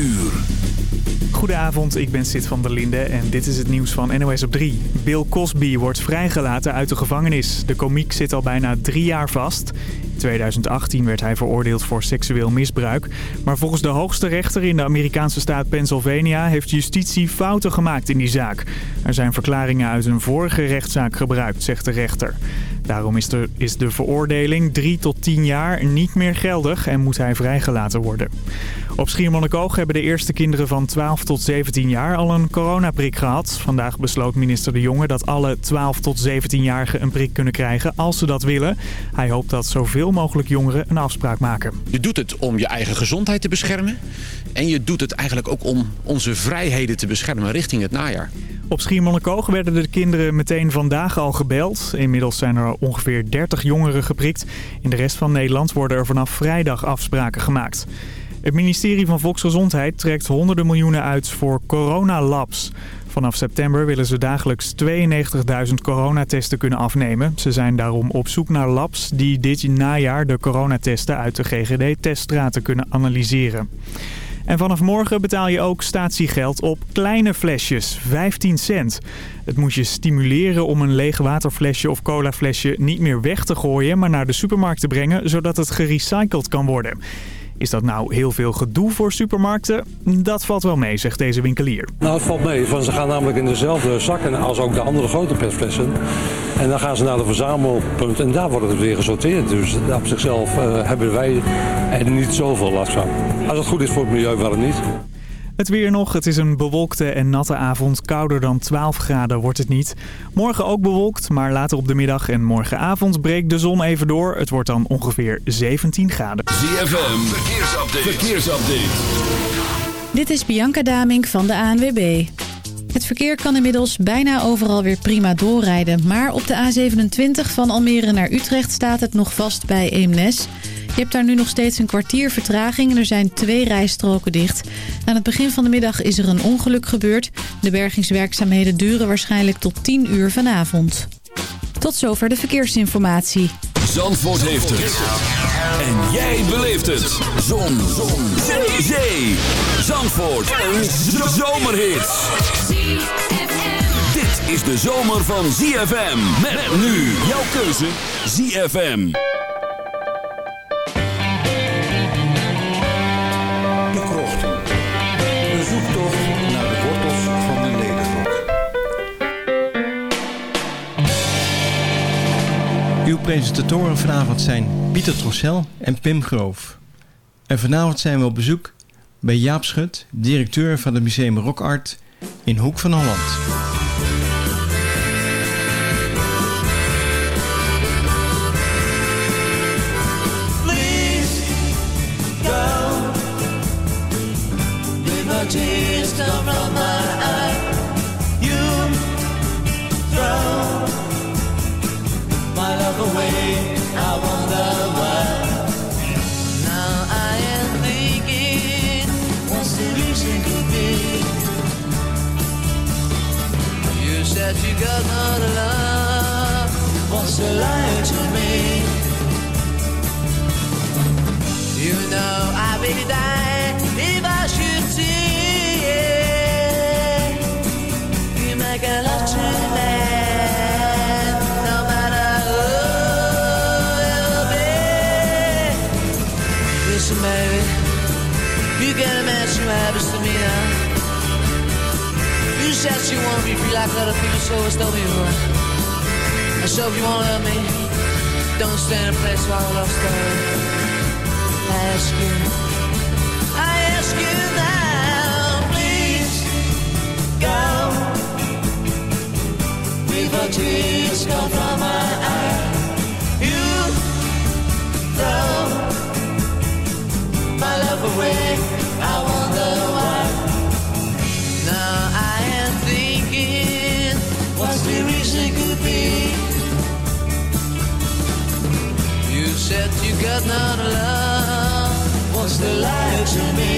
uur. Goedenavond, ik ben Sid van der Linde en dit is het nieuws van NOS op 3. Bill Cosby wordt vrijgelaten uit de gevangenis. De komiek zit al bijna drie jaar vast. In 2018 werd hij veroordeeld voor seksueel misbruik. Maar volgens de hoogste rechter in de Amerikaanse staat Pennsylvania... heeft justitie fouten gemaakt in die zaak. Er zijn verklaringen uit een vorige rechtszaak gebruikt, zegt de rechter. Daarom is de, is de veroordeling 3 tot 10 jaar niet meer geldig en moet hij vrijgelaten worden. Op Schiermonnikoog hebben de eerste kinderen van 12 tot 17 jaar al een coronaprik gehad. Vandaag besloot minister De Jonge dat alle 12 tot 17-jarigen een prik kunnen krijgen als ze dat willen. Hij hoopt dat zoveel mogelijk jongeren een afspraak maken. Je doet het om je eigen gezondheid te beschermen. En je doet het eigenlijk ook om onze vrijheden te beschermen richting het najaar. Op Schiermonnikoog werden de kinderen meteen vandaag al gebeld. Inmiddels zijn er ongeveer 30 jongeren geprikt. In de rest van Nederland worden er vanaf vrijdag afspraken gemaakt. Het ministerie van Volksgezondheid trekt honderden miljoenen uit voor coronalabs. Vanaf september willen ze dagelijks 92.000 coronatesten kunnen afnemen. Ze zijn daarom op zoek naar labs die dit najaar de coronatesten uit de GGD-teststraten kunnen analyseren. En vanaf morgen betaal je ook statiegeld op kleine flesjes, 15 cent. Het moet je stimuleren om een leeg waterflesje of colaflesje niet meer weg te gooien... maar naar de supermarkt te brengen, zodat het gerecycled kan worden. Is dat nou heel veel gedoe voor supermarkten? Dat valt wel mee, zegt deze winkelier. Nou, het valt mee. Want ze gaan namelijk in dezelfde zakken als ook de andere grote petflessen. En dan gaan ze naar de verzamelpunt en daar wordt het weer gesorteerd. Dus op zichzelf uh, hebben wij er niet zoveel last van. Als het goed is voor het milieu, waarom niet? Het weer nog. Het is een bewolkte en natte avond. Kouder dan 12 graden wordt het niet. Morgen ook bewolkt, maar later op de middag en morgenavond breekt de zon even door. Het wordt dan ongeveer 17 graden. ZFM, verkeersupdate. verkeersupdate. Dit is Bianca Damink van de ANWB. Het verkeer kan inmiddels bijna overal weer prima doorrijden. Maar op de A27 van Almere naar Utrecht staat het nog vast bij Eemnes... Je hebt daar nu nog steeds een kwartier vertraging en er zijn twee rijstroken dicht. Aan het begin van de middag is er een ongeluk gebeurd. De bergingswerkzaamheden duren waarschijnlijk tot 10 uur vanavond. Tot zover de verkeersinformatie. Zandvoort heeft het. En jij beleeft het. Zon. Zon. Zee. Zee. Zandvoort. Een zomerhit. Dit is de zomer van ZFM. Met nu jouw keuze ZFM. Uw presentatoren vanavond zijn Pieter Trossel en Pim Groof. En vanavond zijn we op bezoek bij Jaap Schut, directeur van het Museum Rock Art in Hoek van Holland. Said you got not love. What's the lie to me? You know I really die Said you want me free like other people, so it's don't be wrong. And so if you wanna love me, don't stand in place while I love story. I ask you, I ask you now, please go. Before tears come from my eye, you throw my love away. I wonder why. Now what's the reason could be? You said you got not love. What's the lie to me?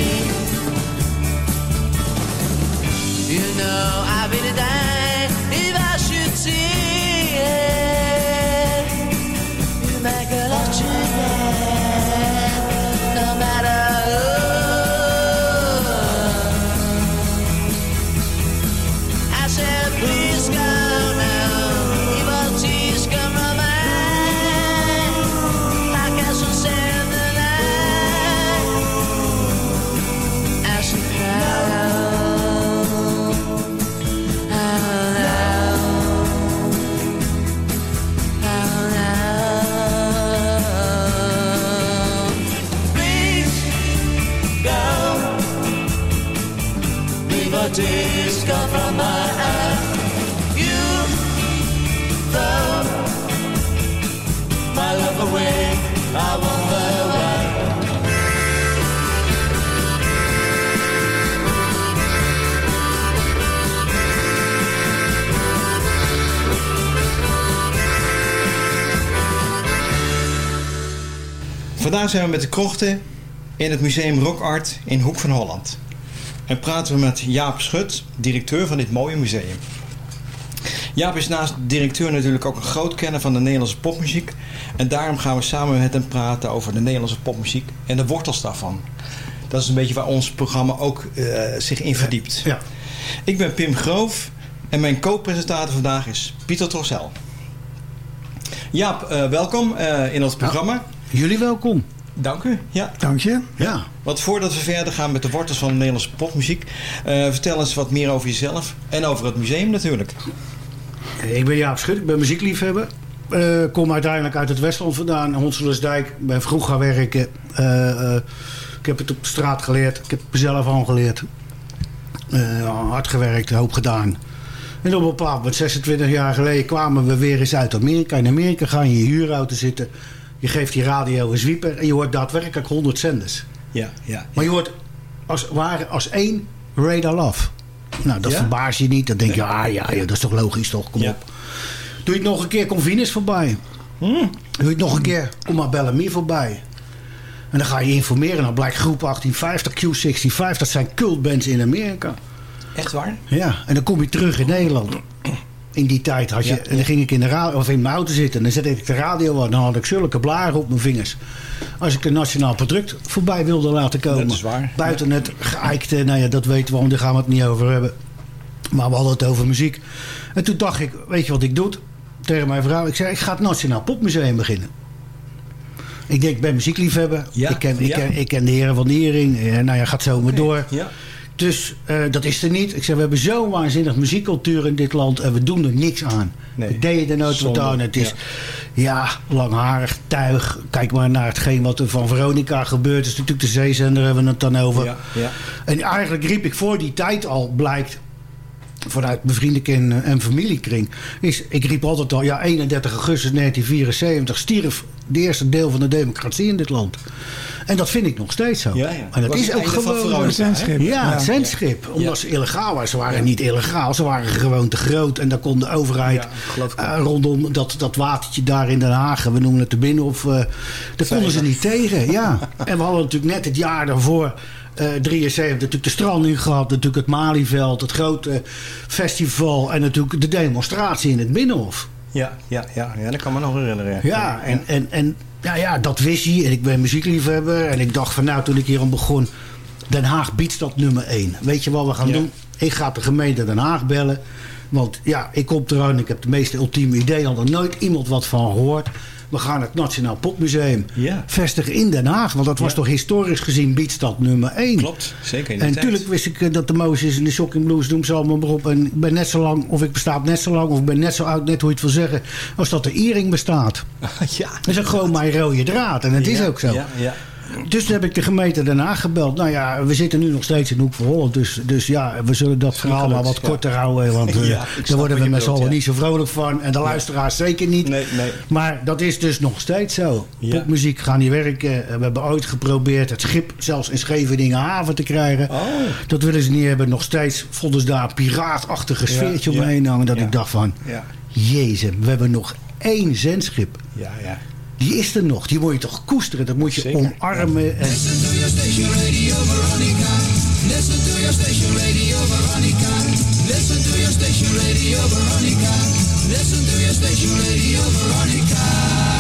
You know I really die if I should see it. You make a lot to no Vandaag zijn we met de krochten in het museum Rock Art in Hoek van Holland. En praten we met Jaap Schut, directeur van dit mooie museum. Jaap is naast directeur natuurlijk ook een groot kenner van de Nederlandse popmuziek. En daarom gaan we samen met hem praten over de Nederlandse popmuziek en de wortels daarvan. Dat is een beetje waar ons programma ook eh, zich in verdiept. Ja. Ik ben Pim Groof en mijn co-presentator vandaag is Pieter Trossel. Jaap, eh, welkom eh, in ons programma. Jullie welkom. Dank u. Ja. Dank je. Ja. Want voordat we verder gaan met de wortels van de Nederlandse popmuziek, eh, vertel eens wat meer over jezelf en over het museum natuurlijk. Ik ben Jaap Schut, ik ben muziekliefhebber. Eh kom uiteindelijk uit het Westland vandaan, Honselensdijk. Ben vroeg gaan werken. Eh, eh, ik heb het op straat geleerd. Ik heb het mezelf aangeleerd. Eh, hard gewerkt, hoop gedaan. En op een bepaald moment, 26 jaar geleden, kwamen we weer eens uit Amerika. In Amerika ga je in je huurauto zitten. Je geeft die radio een zwieper en je hoort daadwerkelijk 100 zenders. Ja, ja. Maar je hoort als, ware als één Radar Love. Nou, dat Ja? verbaast je niet. Dan denk je, ah ja, ja, dat is toch logisch toch, kom Ja. op. Doe je het nog een keer, kom Venus voorbij. Hmm. Doe je het nog een keer, kom maar Bellamy voorbij. En dan ga je informeren. Dan blijkt groep 1850, Q65, dat zijn cultbands in Amerika. Echt waar? Ja, en dan kom je terug in Nederland. In die tijd had je, Ja, en dan ging ik in, de radio, of in mijn auto zitten en dan zette ik de radio aan. Dan had ik zulke blaren op mijn vingers. Als ik een nationaal product voorbij wilde laten komen. Dat is waar. Buiten het geëikte, nou ja, dat weten we, want daar gaan we het niet over hebben. Maar we hadden het over muziek. En toen dacht ik, weet je wat ik doe? Tegen mijn vrouw, ik zei, ik ga het Nationaal Popmuseum beginnen. Ik denk, ik ben muziekliefhebber. Ja, ik, ken, ik, ken, ik ken de heren van Niering. Eh, nou ja, gaat zo maar door. Ja. Dus eh, dat is er niet. Ik zeg, we hebben zo'n waanzinnig muziekcultuur in dit land en we doen er niks aan. Nee. We deden er nooit wat aan. Het is ja. langharig tuig. Kijk maar naar hetgeen wat er van Veronica gebeurt. is natuurlijk de zeezender, hebben we het dan over. Ja, ja. En eigenlijk riep ik voor die tijd al, blijkt vanuit mijn vriendenkring en familiekring, is, ik riep altijd al, ja, 31 augustus 1974 stierf de eerste deel van de democratie in dit land. En dat vind ik nog steeds zo. Ja, ja. En dat Was is het ook gewoon... Hè? Zendschip. Ja, Ja. het zendschip. Omdat ze illegaal waren. Ze waren niet illegaal. Ze waren gewoon te groot. En daar kon de overheid eh, rondom dat, dat watertje daar in Den Haag. We noemen het de Binnenhof. eh daar konden ze niet tegen. Ja. En we hadden natuurlijk net het jaar daarvoor... eh 73 natuurlijk de stranding gehad. Natuurlijk het Malieveld. Het grote festival. En natuurlijk de demonstratie in het Binnenhof. Ja, ja, ja, ja, dat kan me nog herinneren. Ja, en, en, en ja, ja, dat wist hij. En ik ben muziekliefhebber. En ik dacht van nou, toen ik hier aan begon... Den Haag biedt dat nummer 1. Weet je wat we gaan Ja. doen? Ik ga de gemeente Den Haag bellen. Want ja, ik kom eraan. Ik heb de meeste ultieme ideeën. Had er nooit iemand wat van gehoord. We gaan het Nationaal Popmuseum Ja. vestigen in Den Haag. Want dat was Ja. toch historisch gezien biedstad nummer 1. Klopt, zeker in En natuurlijk wist ik eh, dat de Moses en de Shocking Blues, noem ze allemaal maar op. En ik ben net zo lang, of ik bestaat net zo lang, of ik ben net zo oud, net hoe je het wil zeggen, als dat de Iering bestaat. ja. Dat is ook gewoon mijn rode draad. En het is ook zo. Ja, ja. Dus toen heb ik de gemeente daarna gebeld. Nou ja, we zitten nu nog steeds in Hoek van Holland. Dus, dus ja, we zullen dat verhaal maar wat korter houden. Want eh, Ja, daar worden we met z'n allen niet zo vrolijk van. En de luisteraars zeker niet. Nee, nee. Maar dat is dus nog steeds zo. Ja. Popmuziek gaat niet werken. We hebben ooit geprobeerd het schip zelfs in Scheveningen haven te krijgen. Oh. Dat willen ze niet hebben. Nog steeds vonden ze daar een piraatachtige sfeertje ja. omheen hangen. Dat ik dacht van, Ja, jezus, we hebben nog één zendschip. ja, ja die is er nog. Die moet je toch koesteren. Dat moet je Zeker. omarmen. En... Listen to your station radio Veronica. Listen to your station radio Veronica. Listen to your station radio Veronica.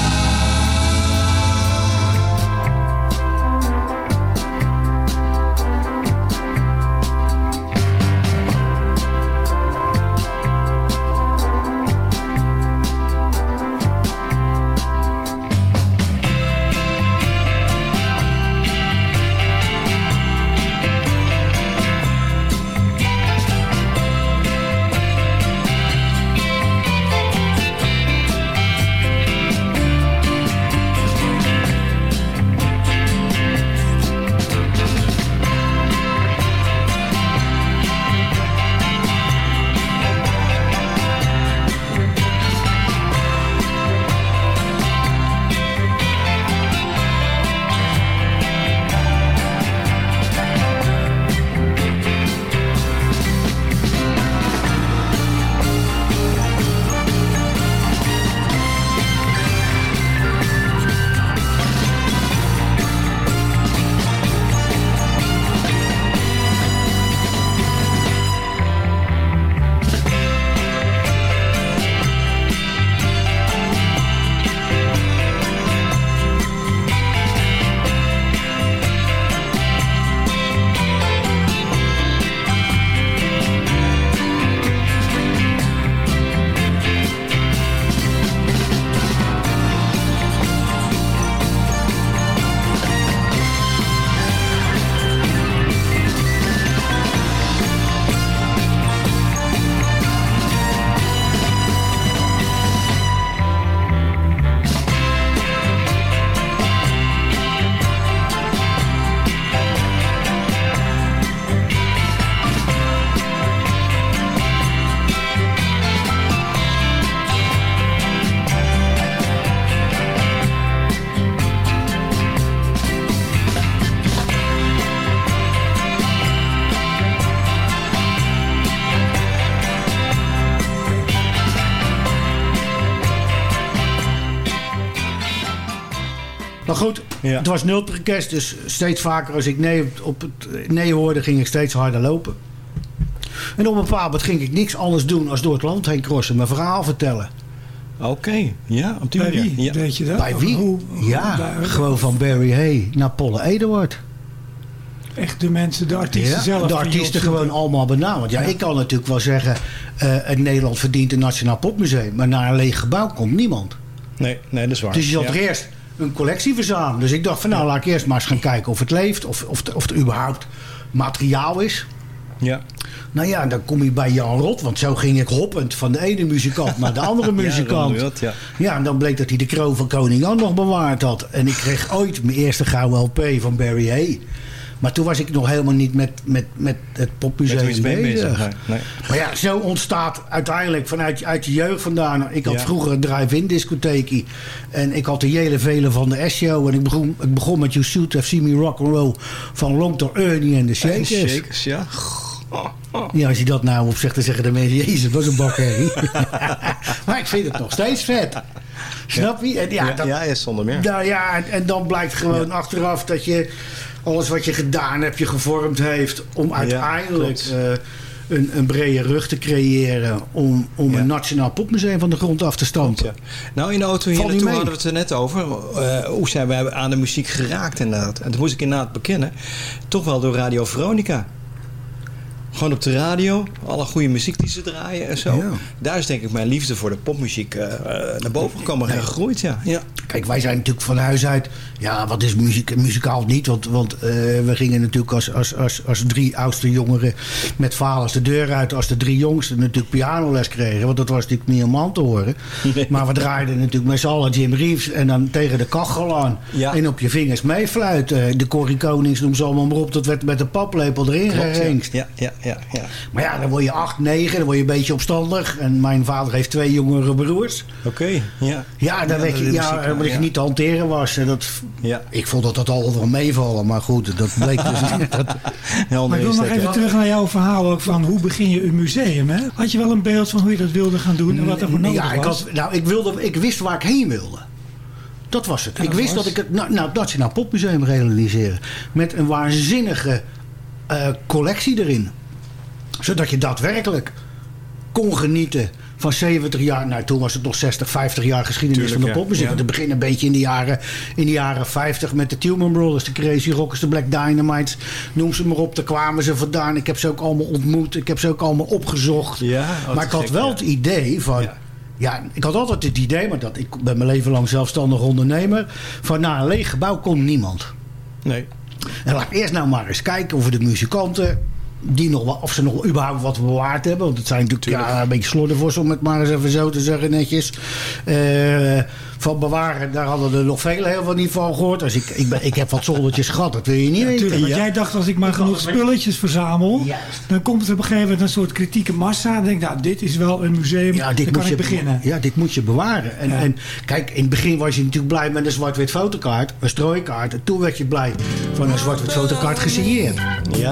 Ja. het was nulprikest, dus steeds vaker als ik nee, op het nee hoorde, ging ik steeds harder lopen. En op een bepaald moment ging ik niks anders doen als door het land heen crossen, mijn verhaal vertellen. Oké, ja, op die Bij manier. wie? Ja. Weet je dat? Bij wie? hoe- hoe- ja, daar- gewoon van Barry Hay naar Polle Eduard. Echt de mensen, de artiesten zelf. de artiesten gewoon allemaal. Want ja, Ja. ik kan natuurlijk wel zeggen, eh, het Nederland verdient een Nationaal Popmuseum. Maar naar een leeg gebouw komt niemand. Nee, nee, dat is waar. Dus je zult Ja. er eerst een collectie verzamelen. Dus ik dacht van nou, laat ik eerst maar eens gaan kijken of het leeft. Of, of, of er überhaupt materiaal is. Ja. Nou ja, dan kom je bij Jan Rot. Want zo ging ik hoppend van de ene muzikant naar de andere muzikant. Rot, ja. Ja, en dan bleek dat hij de kroon van Koning Jan nog bewaard had. En ik kreeg ooit mijn eerste gouden LP van Barry Hay. Maar toen was ik nog helemaal niet met, met, met het popmuseum bezig. bezig. Nee, nee. Maar ja, zo ontstaat uiteindelijk vanuit uit je jeugd vandaan. Ik had Ja. vroeger een drive-in discotheekie. En ik had de hele velen van de S-show. En ik begon, ik begon met You Should Have Seen Me Rock and Roll van Long Ernie en de En Shakers. Shakers, ja. Ja, als je dat nou op zegt, dan zeggen de mensen... Jezus, was een bakkerrie. maar ik vind het nog steeds vet. Snap je? En ja, Ja, dat, ja, ja, zonder meer. nou ja, en, en dan blijkt gewoon achteraf dat je alles wat je gedaan hebt, je gevormd heeft om uiteindelijk eh, een, een brede rug te creëren om, om Ja. een nationaal popmuseum van de grond af te stampen. Ja. Nou, in de auto hier naartoe hadden we het er net over. Eh, hoe zijn wij aan de muziek geraakt inderdaad. En toen moest ik inderdaad bekennen. Toch wel door Radio Veronica. Gewoon op de radio. Alle goede muziek die ze draaien en zo. Ja. Daar is denk ik mijn liefde voor de popmuziek eh, eh, naar boven gekomen en gegroeid. Ja. ja. Kijk, wij zijn natuurlijk van huis uit. Ja, wat is muziek? Muzikaal niet. Want, want eh, we gingen natuurlijk als, als, als, als drie oudste jongeren met vaders de deur uit. Als de drie jongsten natuurlijk pianoles kregen. Want dat was natuurlijk niet om aan te horen. Maar we draaiden natuurlijk met z'n allen Jim Reeves. En dan tegen de kachel aan. Ja. En op je vingers meefluiten. De Corrie Konings, noem ze allemaal maar op. Dat werd met een paplepel erin Klopt, ja. Ja, ja, ja, ja. Maar ja, dan word je acht, negen. Dan word je een beetje opstandig. En mijn vader heeft twee jongere broers. Oké, ja. Ja, dan weet de je, ja, muziek, je ja. niet te hanteren was. En dat, Ja. ik vond dat dat al wel meevallen. Maar goed, dat bleek dus niet. Dat, Helder Maar ik wil nog dat, even terug naar jouw verhaal ook van hoe begin je een museum. Hè? Had je wel een beeld van hoe je dat wilde gaan doen en wat er voor nodig ja, ik, was? had, nou, ik, wilde, ik wist waar ik heen wilde. Dat was het. Ik dat wist was? dat ik het nou, nou, het Nationaal Popmuseum realiseren. Met een waanzinnige eh, collectie erin. Zodat je daadwerkelijk kon genieten van 70 jaar. Nou, toen was het nog 60, 50 jaar geschiedenis Tuurlijk, van de popmuziek. Ja. Het begint een beetje in de, jaren, in de jaren 50 met de Tillman Brothers, de Crazy Rockers, de Black Dynamites. Noem ze maar op, daar kwamen ze vandaan. Ik heb ze ook allemaal ontmoet. Ik heb ze ook allemaal opgezocht. Ja, oh, maar ik had gek, wel ja. het idee van... Ja. Ik had altijd het idee, maar dat, ik ben mijn leven lang zelfstandig ondernemer... van na een leeg gebouw komt niemand. Nee. En laat ik eerst nou maar eens kijken of we de muzikanten... Die nog, wel- of ze nog überhaupt wat bewaard hebben. Want het zijn natuurlijk ja, een beetje slordervos om het maar eens even zo te zeggen netjes. Eh, van bewaren, daar hadden er nog veel heel veel niet van gehoord. Dus ik, ik, ben, ik heb wat zoldertjes gehad, dat wil je niet weten. Tuurlijk, Ja. jij dacht als ik maar genoeg spulletjes verzamel, Juist. dan komt er op een gegeven moment een soort kritieke massa. Dan denk ik, nou, dit is wel een museum, Ja, dan dit kan moet ik je, beginnen. Ja, dit moet je bewaren. En, en kijk, in het begin was je natuurlijk blij met een zwart-wit fotokaart, een strooikaart. En toen werd je blij van een zwart-wit fotokaart gesigneerd. Ja.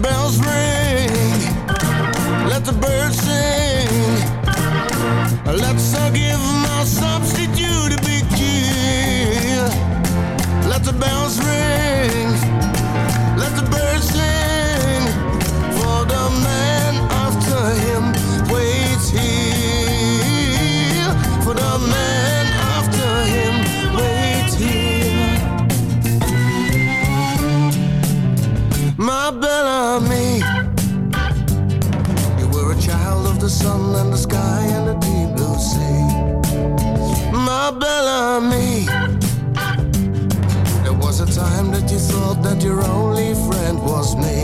bells ring, let the birds sing. Let's uh, give my substitute a big cheer. Let the bells ring, sun and the sky and the deep blue sea. My belle amie. There was a time that you thought that your only friend was me.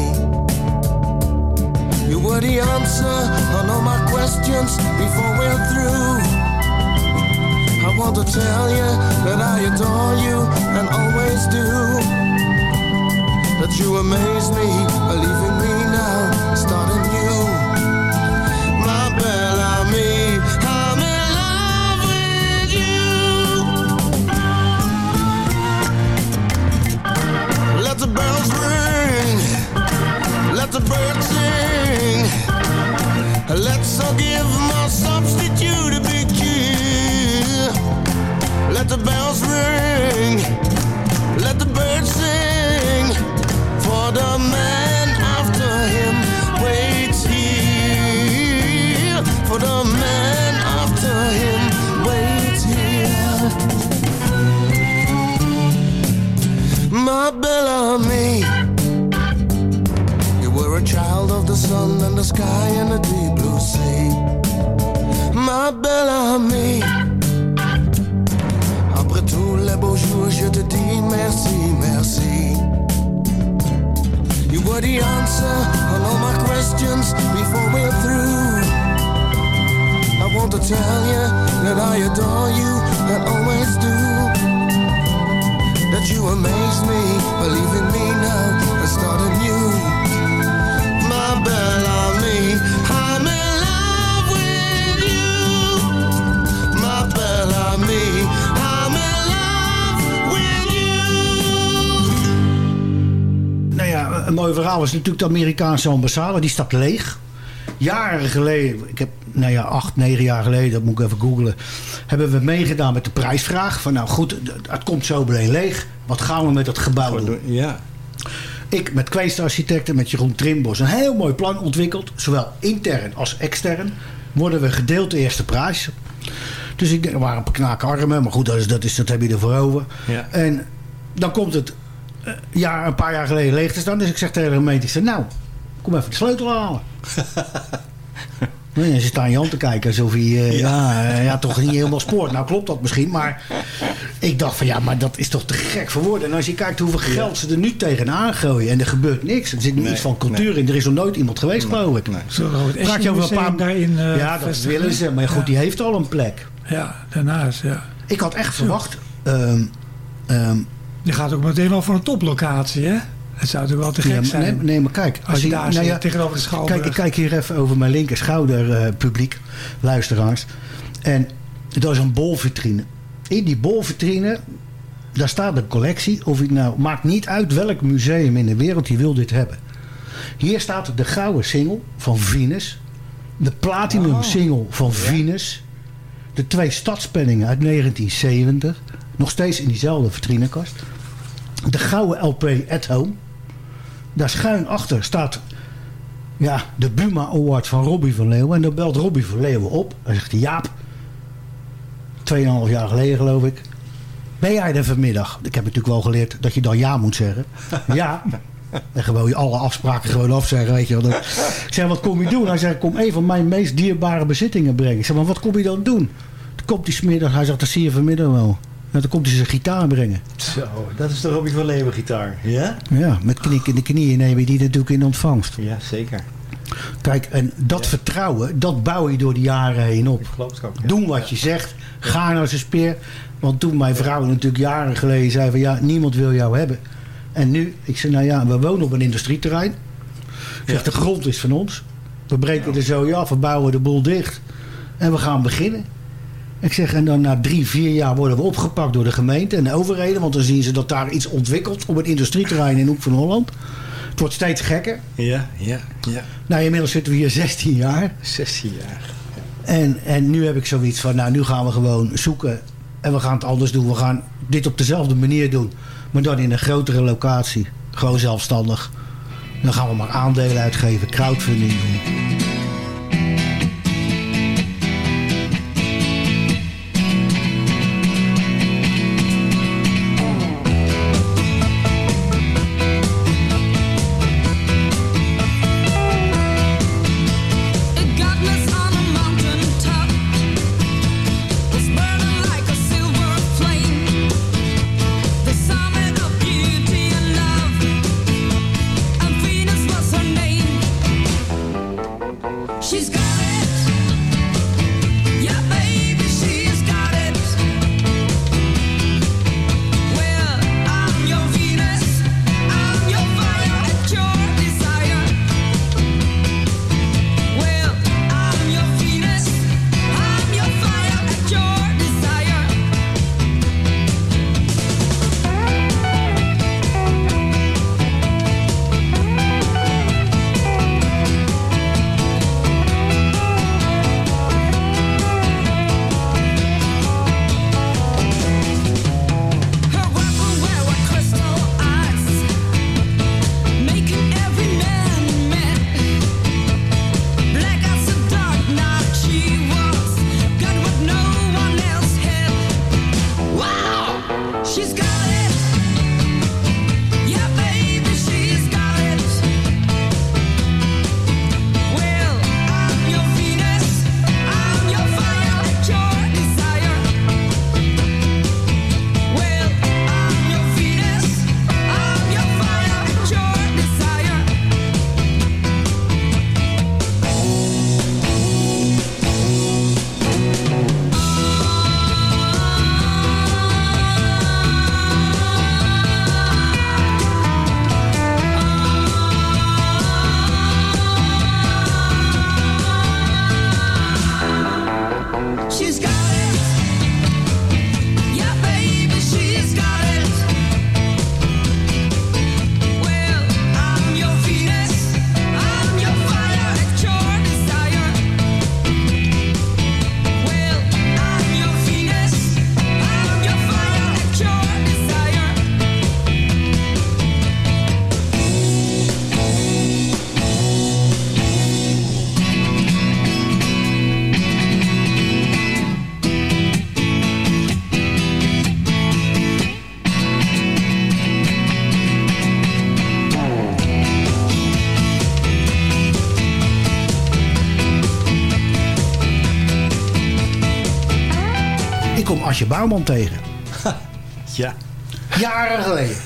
You were the answer on all my questions before we're through. I want to tell you that I adore you and always do. That you amaze me, in give my substitute. Let the bells ring, let the birds sing. For the man after him waits here. For the man after him waits here. My Bellamy. You were a child of the sun and the sky and the deep blue. Ma Bellamy. Après tous les beaux jours, je te dis merci, merci. You were the answer on all my questions before we're through. I want to tell you that I adore you and always do. That you amaze me, believe in me now and start anew. Mooi verhaal is natuurlijk de Amerikaanse ambassade. Die staat leeg. Jaren geleden, ik heb, nou ja, acht, negen jaar geleden, dat moet ik even googlen. Hebben we meegedaan met de prijsvraag. Van nou goed, het komt zo meteen leeg. Wat gaan we met dat gebouw doen? Ja. Ik met kweesterarchitecten, met Jeroen Trimbos, een heel mooi plan ontwikkeld. Zowel intern als extern. Worden we gedeeld de eerste prijs. Dus ik denk, er waren een paar knaakarmen. Maar goed, dat, is, dat, is, dat heb je ervoor over. Ja. En dan komt het eh, jaar, een paar jaar geleden leeg te staan. Dus ik zeg tegen de gemeente, ik zeg, nou, kom even de sleutel halen. Nee, ze staan je aan te kijken alsof hij eh, ja. eh, ja, toch niet helemaal spoort. Nou klopt dat misschien, maar ik dacht van ja, maar dat is toch te gek voor woorden. En als je kijkt hoeveel geld ze er nu tegenaan gooien en er gebeurt niks. Er zit nu Nee, iets van cultuur in. Er is nog nooit iemand geweest, geloof ik. Het Praat je over een paar... Daarin eh, ja, dat vestigen? willen ze. Maar goed, Ja. die heeft al een plek. Ja, daarnaast, ja. Ik had echt verwacht... ehm, ehm, Je gaat ook meteen wel voor een toplocatie, hè? Het zou natuurlijk wel te gek Ja, maar zijn. nee, nee, maar kijk. Als je daar nou ja, tegenover de Schouwburg. Kijk, ik kijk hier even over mijn linker schouder, eh, publiek, luisteraars. En dat is een bolvitrine. In die bolvitrine, daar staat een collectie. Of ik nou, maakt niet uit welk museum in de wereld die wil dit hebben. Hier staat de gouden single van Venus. De platinum Oh. single van Venus. De twee stadspenningen uit 1970. Nog steeds in diezelfde vitrinekast. De gouden LP At Home. Daar schuin achter staat ja, de Buma Award van Robbie van Leeuwen. En dan belt Robbie van Leeuwen op. Hij zegt, Jaap, 2,5 jaar geleden geloof ik. Ben jij er vanmiddag? Ik heb natuurlijk wel geleerd dat je dan ja moet zeggen. Ja. En gewoon je alle afspraken gewoon afzeggen, weet je wel. Dan- Ik zeg, wat kom je doen? Hij zegt, kom een van mijn meest dierbare bezittingen brengen. Ik zeg, maar wat kom je dan doen? Dan komt hij smiddag, hij zegt, dat zie je vanmiddag wel. En dan komt hij zijn gitaar brengen. Zo, dat is de Robbie van Leeuwen gitaar. Ja? Ja, met knik in de knieën neem je die natuurlijk in ontvangst. Ja, zeker. Kijk, en dat vertrouwen, dat bouw je door de jaren heen op. Geloof ik ook. ja. Doen wat je zegt. Ga naar zijn speer. Want toen mijn vrouw natuurlijk jaren geleden zei van ja, niemand wil jou hebben. En nu, ik zei nou ja, we wonen op een industrieterrein. Ik zeg, de grond is van ons. We breken er zo af, we bouwen de boel dicht. En we gaan beginnen. Ik zeg, en dan na drie, vier jaar worden we opgepakt door de gemeente en de overheden. Want dan zien ze dat daar iets ontwikkelt op het industrieterrein in Hoek van Holland. Het wordt steeds gekker. Ja, ja, ja. Nou, inmiddels zitten we hier 16 jaar. 16 jaar. En, en nu heb ik zoiets van, nou, nu gaan we gewoon zoeken. En we gaan het anders doen. We gaan dit op dezelfde manier doen. Maar dan in een grotere locatie. Gewoon zelfstandig. Dan gaan we maar aandelen uitgeven, crowdfunding doen. Asje Bouwman tegen. Ja. Jaren geleden.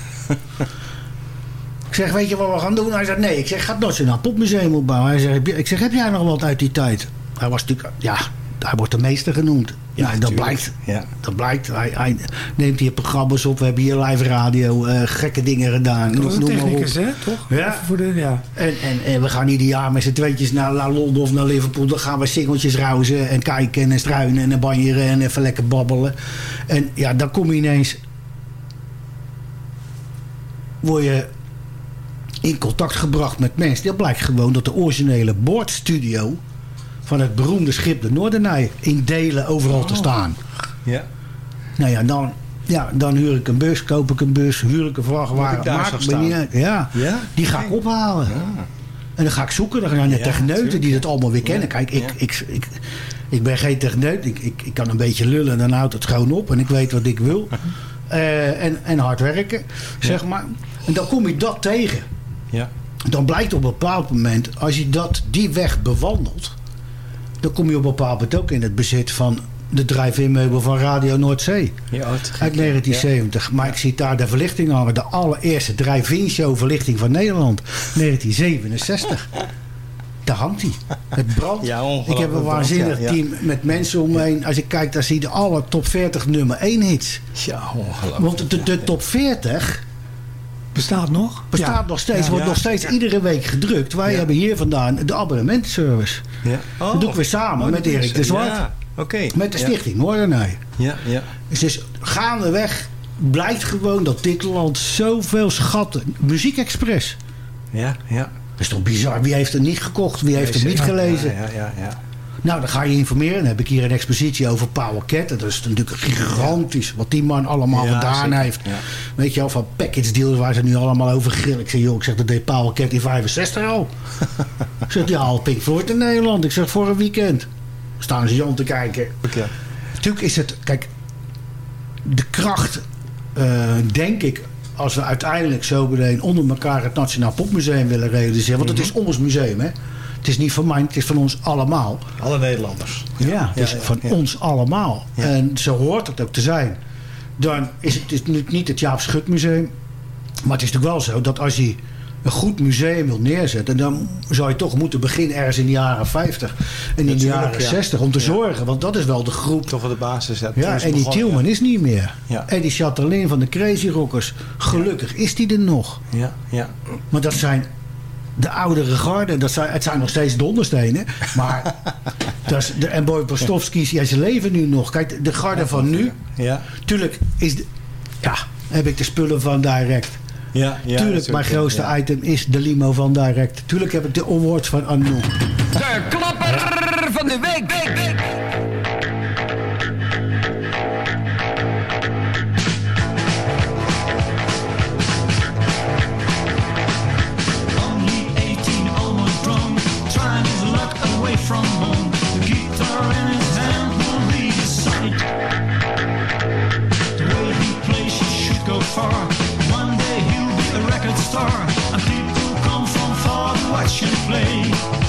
ik zeg, weet je wat we gaan doen? Hij zegt, nee. Ik zeg, ga het Nationaal Popmuseum opbouwen. Hij zegt, je- ik zeg, heb jij nog wat uit die tijd? Hij was natuurlijk, ja, hij wordt de meester genoemd. Ja, dat blijkt. Ja. Dat blijkt. Hij, hij neemt hier programma's op. We hebben hier live radio, eh, gekke dingen gedaan. Dat was een Noem maar op. technicus, hè? Toch? Ja. Voor de, ja. En, en, en we gaan ieder jaar met z'n tweetjes naar, naar Londen of naar Liverpool. Dan gaan we singeltjes ruizen en kijken en struinen en banjeren en even lekker babbelen. En ja, dan kom je ineens... Word je in contact gebracht met mensen. Dat blijkt gewoon dat de originele boordstudio... van het beroemde schip de Noordenij in delen overal te staan. Ja. Nou ja, dan, ja, dan huur ik een bus, koop ik een bus, huur ik een vrachtwagen. Ik me niet uit. Ja, Ja? die ga ik ophalen. En dan ga ik zoeken. Dan gaan de Ja, techneuten die dat allemaal weer kennen. Ja, Kijk, ik, ja. ik, ik, ik ben geen techneut. Ik, ik, ik kan een beetje lullen en dan houdt het gewoon op. En ik weet wat ik wil. Eh, en, en hard werken, zeg maar. En dan kom je dat tegen. Ja. Dan blijkt op een bepaald moment, als je dat, die weg bewandelt... dan kom je op een bepaald moment ook in het bezit van de drive-in meubel van Radio Noordzee. Ja, oh, Uit ja. 1970. Maar ik zie daar de verlichting hangen. De allereerste drive-in show verlichting van Nederland. 1967. Daar hangt hij. Het brandt. Ja, ik heb een waanzinnig team met mensen om me heen. Als ik kijk, daar zie je alle top 40 nummer 1 hits. Ja, ongelooflijk. Want de, de top 40 Bestaat nog? bestaat Ja. nog steeds. Ja. Wordt Ja. nog steeds iedere week gedrukt. Wij hebben hier vandaan de abonnementservice. Ja. Oh, dat doen we samen met Erik de Zwart. Oké. Met de stichting Noordenij. Ja, ja. Dus, gaandeweg blijkt gewoon dat dit land zoveel schatten... Muziekexpress. Ja, ja. Dat is toch bizar? Wie heeft er niet gekocht? Wie heeft er niet gelezen? Ja, ja, ja. Nou, dan ga je informeren. Dan heb ik hier een expositie over Paul Ket. Dat is natuurlijk gigantisch wat die man allemaal Ja, gedaan zeker. heeft. Ja. Weet je wel, van package deals waar ze nu allemaal over grillen. Ik zeg, joh, ik zeg, dat deed Paul Ket in 65 al. ik zeg, ja, al Pink Floyd in Nederland. Ik zeg, voor een weekend. Staan ze Jan te kijken. Oké. Natuurlijk is het, kijk, de kracht, eh, denk ik, als we uiteindelijk zo meteen onder elkaar het Nationaal Popmuseum willen realiseren. Want het is ons museum, hè. Het is niet van mij, het is van ons allemaal. Alle Nederlanders. Ja, het is van ons allemaal. En zo hoort het ook te zijn. Dan is het, het is nu niet het Jaap Schut Museum. Maar het is natuurlijk wel zo dat als je een goed museum wil neerzetten... dan zou je toch moeten beginnen ergens in de jaren 50 en in de jaren ja. 60... om te zorgen, want dat is wel de groep. Toch wel de basis. Ja, Ja, en die Tielman ja. is niet meer. Ja. En die Chatelain van de Crazy Rockers, gelukkig is die er nog. Ja, ja. Maar dat zijn de oudere garden. Dat zijn, het zijn nog steeds donderstenen. Maar dat is de, en Boy Postowski's, ja, ze leven nu nog. Kijk, de garde van nu. Ja. Tuurlijk is de, ja, heb ik de spullen van Direct. Ja, ja, Tuurlijk, mijn grootste ja. item is de limo van Direct. Tuurlijk heb ik de awards van Anouk. De klapper van de week. week, week. Star, and people come from far to watch you play.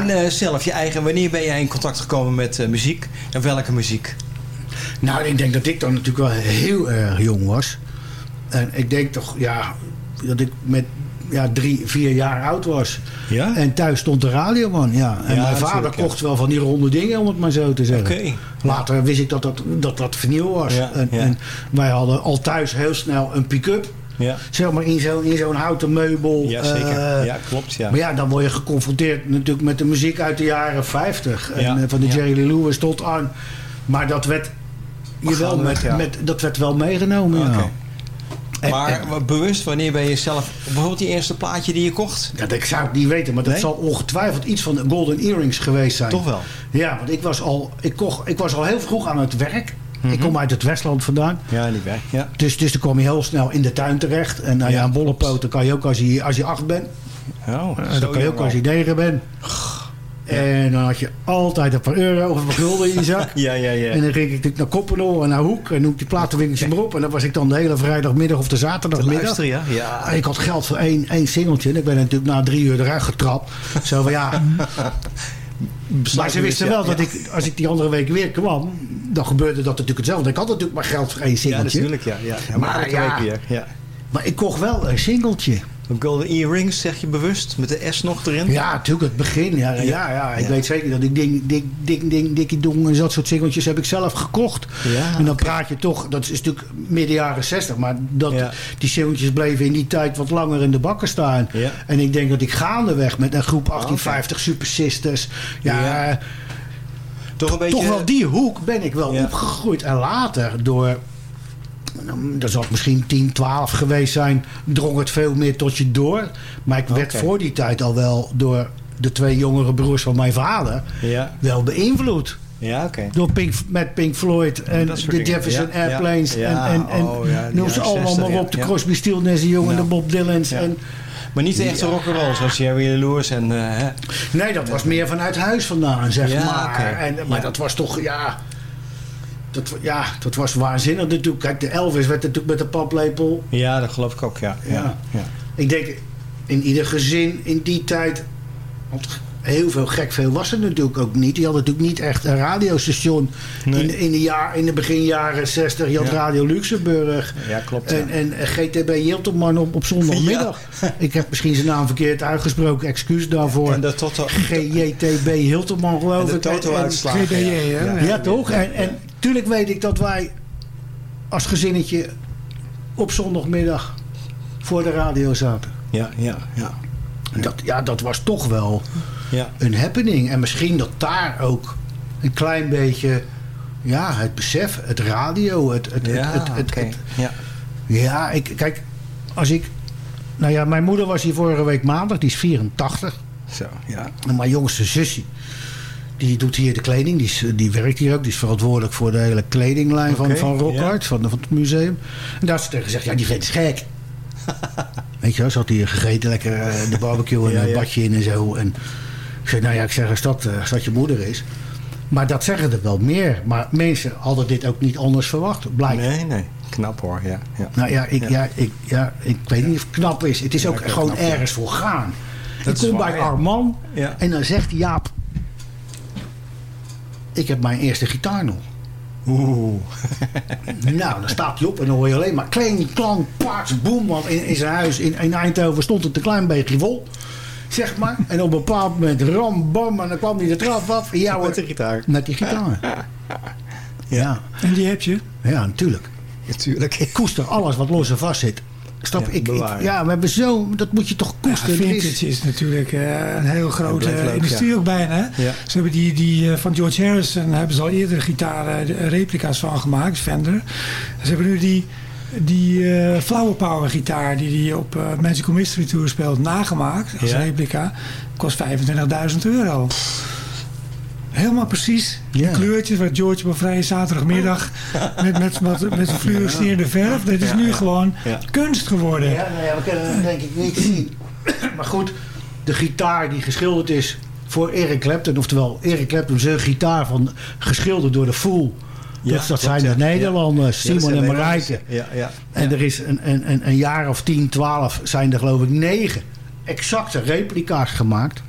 En eh, zelf, je eigen, wanneer ben jij in contact gekomen met eh, muziek? En welke muziek? Nou, ik denk dat ik dan natuurlijk wel heel erg jong was. En ik denk toch, ja, dat ik met ja, drie, vier jaar oud was. Ja? En thuis stond de radio man, ja. En Ja, mijn vader ja. kocht wel van die ronde dingen, om het maar zo te zeggen. Oké. Later wist ik dat dat, dat, dat vernieuw was. Ja, en, ja. en wij hadden al thuis heel snel een pick-up. Ja. Zeg maar in zo'n in zo'n houten meubel. Ja, zeker. Eh, ja, klopt. Ja. Maar ja, dan word je geconfronteerd natuurlijk met de muziek uit de jaren 50. En Ja, eh, van de ja. Jerry Lee Lewis tot aan. Maar dat werd, jawel, met, ja. met, dat werd wel meegenomen. Ja. Oké. En- Maar en- bewust, wanneer ben je zelf... Bijvoorbeeld die eerste plaatje die je kocht? Ja, dat ik zou het niet weten, maar dat Nee? zal ongetwijfeld iets van de Golden Earrings geweest zijn. Toch wel? Ja, want ik was al, ik kocht, ik was al heel vroeg aan het werk. Mhm. Ik kom uit het Westland vandaan. Ja, niet weg. Ja. Dus, dus dan kom je heel snel in de tuin terecht. En nou ja, een bollepoten kan je ook als je, als je acht bent. Oh, En zo dat kan je ook als al. je negen bent. En dan had je altijd een paar euro of een paar gulden in je zak. Ja, ja, ja. En dan ging ik natuurlijk naar Koppenol en naar Hoek. En noem ik die platenwinkeltje maar op. En dan was ik dan de hele vrijdagmiddag of de zaterdagmiddag. ja? Ja. En ik had geld voor één, één singeltje. En ik ben natuurlijk na drie uur eruit getrapt. Zo van ja. Maar ze wisten wel dat ik, als ik die andere week weer kwam, dan gebeurde dat natuurlijk hetzelfde. Ik had natuurlijk maar geld voor één Ja, singeltje. natuurlijk. Ja, ja. ja maar Maar ja. week weer. Ja. Maar ik kocht wel een singeltje. Golden earrings zeg je bewust, met de S nog erin. Ja, natuurlijk het begin. Ja, ja, ja, ik Ja. weet zeker dat ik ding, ding, ding, ding, dikkie dong en dat soort singeltjes heb ik zelf gekocht. Ja, en dan praat je toch, dat is natuurlijk midden jaren 60, maar dat, die singeltjes bleven in die tijd wat langer in de bakken staan. Ja. En ik denk dat ik gaandeweg met een groep 1850 Super Sisters, ja, Ja. Toch een beetje... toch wel die hoek ben ik wel opgegroeid. En later door, nou, dat zal het misschien 10, 12 geweest zijn, drong het veel meer tot je door. Maar ik werd voor die tijd al wel door de twee jongere broers van mijn vader Ja, wel beïnvloed. ja oké. Door Pink, met Pink Floyd en de dingen. Jefferson Ja. Airplanes. Ja, en, en, en oh noem ze allemaal 60, maar op. De. Crosby, Stills, Nash Young en de Bob Dylans. En, Maar niet de echte Ja. rock'n'roll zoals Jerry Lewis en... eh, hè. nee, dat was meer vanuit huis vandaan, zeg maar. En, maar dat was toch, ja... Dat, ja, dat was waanzinnig natuurlijk. Kijk, de Elvis werd natuurlijk met de paplepel. Ja, dat geloof ik ook, ja. ja. Ik denk, in ieder gezin in die tijd... Want heel veel gek veel was er natuurlijk ook niet. Die hadden natuurlijk niet echt een radiostation. Nee. In, in, de jaar, in de begin jaren 60. Je had Ja. Radio Luxemburg. Ja, klopt, ja. En, en GTB Hilterman op, op zondagmiddag. Ik heb misschien zijn naam verkeerd uitgesproken. Excuus daarvoor. En de toto... GJTB Hilterman geloof de ik. En- en- toto-uitslagen. Ja. ja, toch? En, en tuurlijk weet ik dat wij als gezinnetje op zondagmiddag voor de radio zaten. Ja, ja, ja. Dat, ja, dat was toch wel Ja, een happening. En misschien dat daar ook een klein beetje... Ja, het besef, het radio, het... het, ja het- Ja. ja, ik, kijk, als ik... Nou ja, mijn moeder was hier vorige week maandag, die is 84. Zo, ja. En mijn jongste zusje, die doet hier de kleding. Die, is, die werkt hier ook. Die is verantwoordelijk voor de hele kledinglijn van, van Rockhart, ja. van, van het museum. En daar is ze tegen gezegd, ja, die vent is gek. Weet je wel, ze had hier gegeten, lekker eh, de barbecue en Ja, een ja. badje in en zo. En ik zei, nou ja, ik zeg, als dat, eh, als dat je moeder is. Maar dat zeggen er wel meer. Maar mensen hadden dit ook niet anders verwacht, blijkt. Nee, nee. Knap hoor, ja. ja. Nou ja ik, Ja. ja. ik, ja, ik weet niet of het knap is. Het is ook gewoon knap, ergens voor gaan. Dat ik kom waar, bij. Arman Ja. en dan zegt Jaap... Ik heb mijn eerste gitaar nog. Oeh. Nou, dan staat hij op en dan hoor je alleen maar kling, klank, paars, boem. Want in, in zijn huis in, in Eindhoven stond het een klein beetje vol. Zeg maar. En op een bepaald moment ram, bam. En dan kwam hij de trap af. Ja, hoor, Met de gitaar. met die gitaar. Ja, En die heb je? ja, natuurlijk. Natuurlijk. Ik koester alles wat los en vast zit. Snap Ja, ik, ja, we hebben zo... Dat moet je toch Ja, koesteren. Er is- vintage is natuurlijk eh, een heel grote leuk, industrie ja. ook bijna. Ja. Ze hebben die, die eh, van George Harrison hebben ze al eerder gitaren eh, replica's van gemaakt, Fender. Ze hebben nu die, die Flower Power gitaar die hij op Magical Mystery Tour speelt nagemaakt als Ja. replica. Kost 25.000 euro. Helemaal precies. Ja. De kleurtjes waar George op een vrije zaterdagmiddag met, met, met, met fluorescerende verf. Dat is nu gewoon Ja. kunst geworden. Ja, nou ja, we kunnen hem denk ik niet zien. Maar goed, de gitaar die geschilderd is voor Eric Clapton. Oftewel, Eric Clapton zijn gitaar van, geschilderd door de Fool. Ja, dat, zijn ja. de Nederlanders, Ja, Simon zijn en. Marijke. Ja, ja. En er is een, een, een, een jaar of 10, 12 zijn er geloof ik negen exacte replica's gemaakt.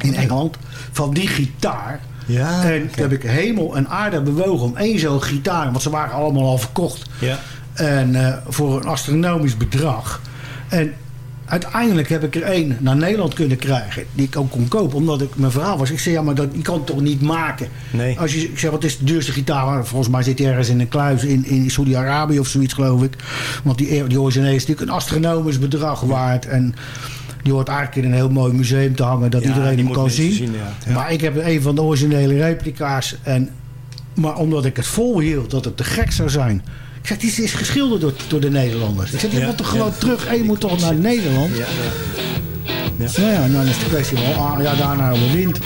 In Engeland. Van die gitaar. Ja, en toen heb ik hemel en aarde bewogen om één zo'n gitaar. Want ze waren allemaal al verkocht. Ja. En eh, voor een astronomisch bedrag. En uiteindelijk heb ik er één naar Nederland kunnen krijgen. Die ik ook kon kopen. Omdat ik mijn verhaal was. Ik zei, ja, maar dat, je kan het toch niet maken? Nee. Als je, ik zeg, wat is de duurste gitaar? Maar Volgens mij zit hij ergens in een kluis in, in Saudi-Arabië of zoiets, geloof ik. Want die, die originele is natuurlijk een astronomisch bedrag waard. En die hoort eigenlijk in een heel mooi museum te hangen. Dat Ja, iedereen hem kan zien. zien, ja. Ja. Maar ik heb een van de originele replica's. En, maar omdat ik het volhield dat het te gek zou zijn. Ik zeg, die is geschilderd door, door de Nederlanders. Ik zeg, die moet toch gewoon terug. En je moet toch naar Nederland. Ja, ja. Nou ja, dan is de kwestie wel, ah, ja, daarna wind.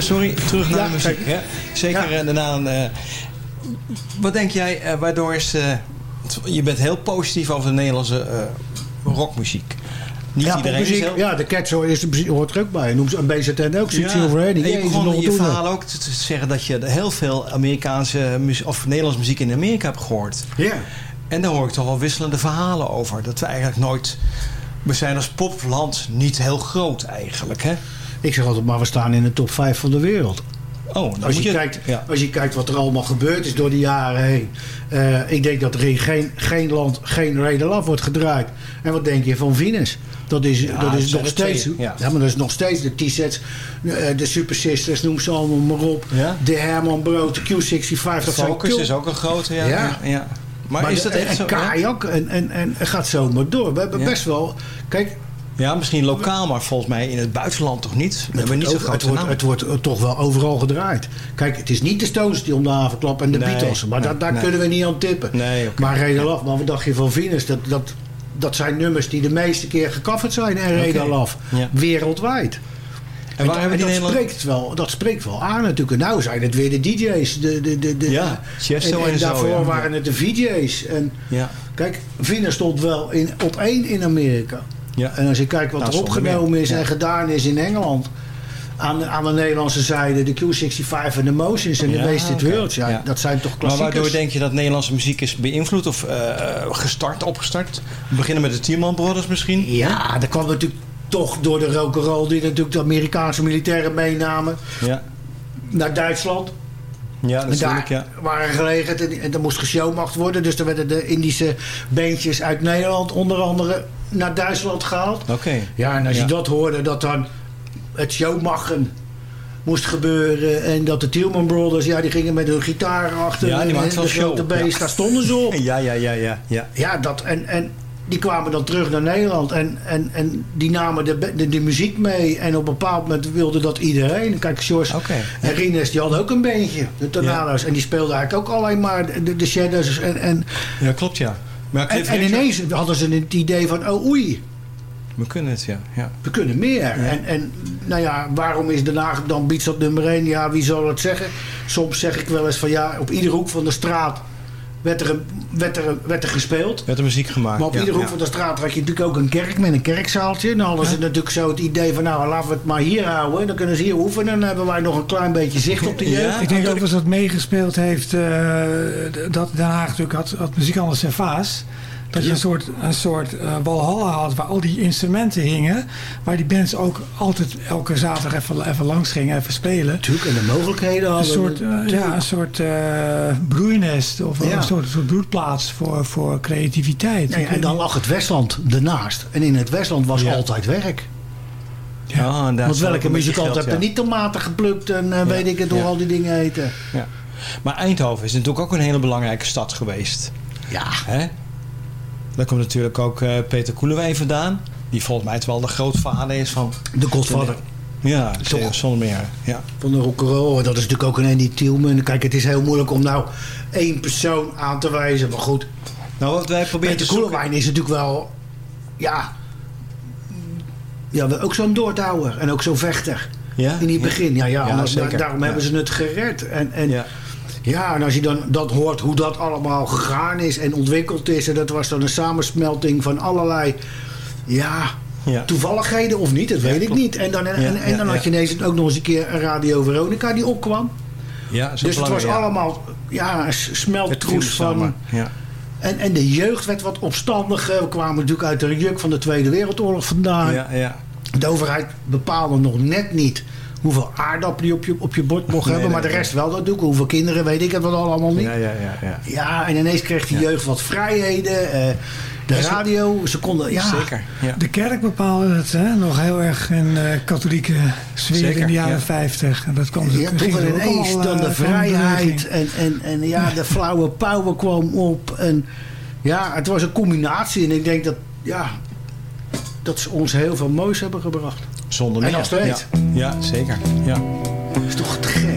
Sorry, terug naar Ja, de muziek. kijk. Hè? Zeker eh, daarna een... eh, wat denk jij, eh, waardoor is... je bent heel positief over de Nederlandse rockmuziek. Niet ja, iedereen is muziek, heel... ja, de Cats hoor- is, hoort er ook bij. Noem ze een BZN ook, Sweet Ja. Silver Eddie. En je Jezus, begon in je verhaal ook te, te zeggen dat je heel veel Amerikaanse of Nederlandse muziek in Amerika hebt gehoord. Ja. En daar hoor ik toch wel wisselende verhalen over. Dat we eigenlijk nooit... We zijn als popland niet heel groot eigenlijk, hè? Ik zeg altijd maar, we staan in de top 5 van de wereld. Oh, Als je, je... kijkt, ja. als je kijkt wat er allemaal gebeurd is door de jaren heen. Eh, ik denk dat er in geen, geen land geen Radar Love wordt gedraaid. En wat denk je van Venus? Dat is, Ja, dat is nog steeds. ja. Ja. maar dat is nog steeds de T-sets, eh, de Super Sisters, noem ze allemaal maar op. De Herman Brood, de Q65. Dat zijn Focus is ook een grote, ja. Ja. Maar, is de- dat echt en zo? Kajak en, en, en gaat zomaar door. We hebben best wel. Kijk, Ja, misschien lokaal, maar volgens mij in het buitenland toch niet? We hebben niet het, wordt, naam. het wordt eh, toch wel overal gedraaid. Kijk, het is niet de Stones die om de haven klappen en de Nee, Beatles. Maar nee, daar, daar nee. kunnen we niet aan tippen. Maar Reda Love, maar wat dacht je van Venus? Dat, dat, dat zijn nummers die de meeste keer gecoverd zijn. En Reda Oké. Love. Ja. Wereldwijd. En waar hebben die dat, spreekt wel, dat spreekt wel aan natuurlijk. Nou zijn het weer de DJ's. De, de, de, de, Ja, Chesto en, en zo, daarvoor ja. waren het de VJ's. En Ja, kijk, Venus stond wel in, op één in Amerika. Ja. En als je kijkt wat Nou, er opgenomen is Ja. en gedaan is in Engeland. Aan, de- aan de Nederlandse zijde, de Q65 en de Motions en de Wasted. Worlds. Ja. Dat zijn toch Maar klassiekers. waardoor denk je dat Nederlandse muziek is beïnvloed of eh, gestart, opgestart? We beginnen met de Tierman Brothers misschien? Ja, dat kwam natuurlijk toch door de rock'n'roll die natuurlijk de Amerikaanse militairen meenamen Ja, naar Duitsland. Ja natuurlijk, ja. waren gelegen en, en er moest geshowmacht worden. Dus er werden de Indische beentjes uit Nederland onder andere naar Duitsland gehaald. Oké. Ja, en als Ja. je dat hoorde, dat dan het showmachen moest gebeuren. En dat de Tielman Brothers, ja, die gingen met hun gitaar achter. Ja, die en maakten de wel grote show, beest, ja. daar stonden ze op. Ja, ja, ja, ja. ja. Ja, dat, en, en die kwamen dan terug naar Nederland. En, en, en die namen de, de, de muziek mee. En op een bepaald moment wilde dat iedereen. Kijk, George en Rines, die hadden ook een beentje. De Tornado's. En die speelden eigenlijk ook alleen maar de, de Shadows. En, en, Ja, klopt, ja. Maar en, ineens hadden ze het idee van... Oh, oei, We kunnen het, ja. ja. we kunnen meer. En, en nou ja, waarom is Den Haag dan Beats op nummer 1? Ja, wie zal het zeggen? Soms zeg ik wel eens van ja, op iedere hoek van de straat werd er, werd er, werd er gespeeld. Werd er muziek gemaakt. Maar op ja, iedere hoek ja. van de straat had je natuurlijk ook een kerk met een kerkzaaltje. Dan hadden ze natuurlijk zo het idee van nou laten we het maar hier houden. Dan kunnen ze hier oefenen. Dan hebben wij nog een klein beetje zicht op de Ja. jeugd. Ik denk ook dat dat meegespeeld heeft eh, dat Den Haag natuurlijk had, had muziek anders en vaas. Dat je een soort, een soort eh, walhalla had waar al die instrumenten hingen. Waar die bands ook altijd elke zaterdag even, even langs gingen, even spelen. Natuurlijk, en de mogelijkheden Een hadden. soort, eh, ja, een soort eh, broeinest of Ja. een soort, soort broedplaats voor, voor creativiteit. Nee, en dan lag het Westland ernaast. En in het Westland was Ja. altijd werk. Ja, Want welke een muzikant ja. er niet tomaten geplukt en eh, weet ik het hoe Ja. al die dingen heten. Ja. Maar Eindhoven is natuurlijk ook een hele belangrijke stad geweest. Ja. Hè? Daar komt natuurlijk ook eh, Peter Koelewijn vandaan. Die volgens mij het wel de grootvader is van... De Godfather. Ja, Toch? zonder meer. Ja. Van de rock'n'roll. Dat is natuurlijk ook een Andy Tielman. Kijk, het is heel moeilijk om nou één persoon aan te wijzen. Maar goed, Nou, wat wij proberen Peter. Koelewijn is natuurlijk wel... Ja... Ja, ook zo'n doordouwer. En ook zo'n vechter. Ja? In het begin. Ja, ja, Ja, anders- zeker. daarom hebben ze het gered. En, en Ja. En als je dan dat hoort hoe dat allemaal gegaan is en ontwikkeld is. En dat was dan een samensmelting van allerlei ja, Ja. toevalligheden of niet, dat weet ik klopt. niet. En dan, en, en, Ja, en dan had je ineens ook nog eens een keer een Radio Veronica die opkwam. Ja, dus het was allemaal ja, een s- Het smelttroes viel van... En, en de jeugd werd wat opstandiger. We kwamen natuurlijk uit de juk van de Tweede Wereldoorlog vandaan. Ja, ja. De overheid bepaalde nog net niet hoeveel aardappelen je op je, op je bord mocht Nee, hebben. Maar nee, de rest wel dat doe ik. Hoeveel kinderen weet ik het wel allemaal niet. Ja, ja, ja, ja. Ja, en ineens kreeg die jeugd wat vrijheden. eh, de radio, ze konden... Ja, Zeker. Ja. De kerk bepaalde het hè? nog heel erg in eh, katholieke sfeer Zeker, in de jaren ja. 50. En dat kwam Ja, toch ineens dan eh, de van vrijheid en, en, en ja, de flauwe power kwam op. En ja, het was een combinatie. En ik denk dat, ja, dat ze ons heel veel moois hebben gebracht. Zonder En meer. nog steeds. Ja, ja zeker. Ja. Dat is toch te gek.